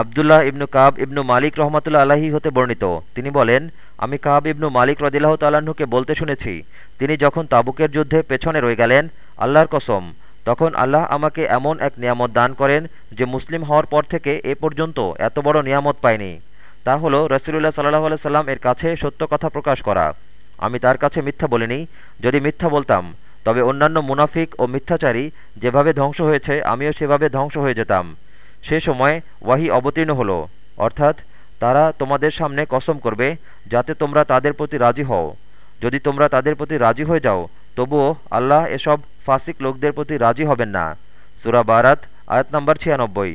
আবদুল্লাহ ইবনু কাব ইবনু মালিক রহমতুল্লা আলাহি হতে বর্ণিত। তিনি বলেন, আমি কাব ইবনু মালিক রদিল্লাহ তাল্লাহ্নকে বলতে শুনেছি, তিনি যখন তাবুকের যুদ্ধে পেছনে রয়ে গেলেন, আল্লাহর কসম, তখন আল্লাহ আমাকে এমন এক নিয়ামত দান করেন যে মুসলিম হওয়ার পর থেকে এ পর্যন্ত এত বড় নিয়ামত পায়নি তা হলো রসুলুল্লাহ সাল্লাহ আলাই সাল্লাম এর কাছে সত্য কথা প্রকাশ করা। আমি তার কাছে মিথ্যা বলিনি, যদি মিথ্যা বলতাম, তবে অন্যান্য মুনাফিক ও মিথ্যাচারী যেভাবে ধ্বংস হয়েছে, আমিও সেভাবে ধ্বংস হয়ে যেতাম। সে সময় ওয়াহি অবতীর্ণ হলো। অর্থাৎ তারা তোমাদের সামনে কসম করবে যাতে তোমরা তাদের প্রতি রাজি হও। যদি তোমরা তাদের প্রতি রাজি হয়ে যাও, তবুও আল্লাহ এসব ফাসিক লোকদের প্রতি রাজি হবেন না। সুরা বারাত, আয়াত নম্বর ছিয়ানব্বই।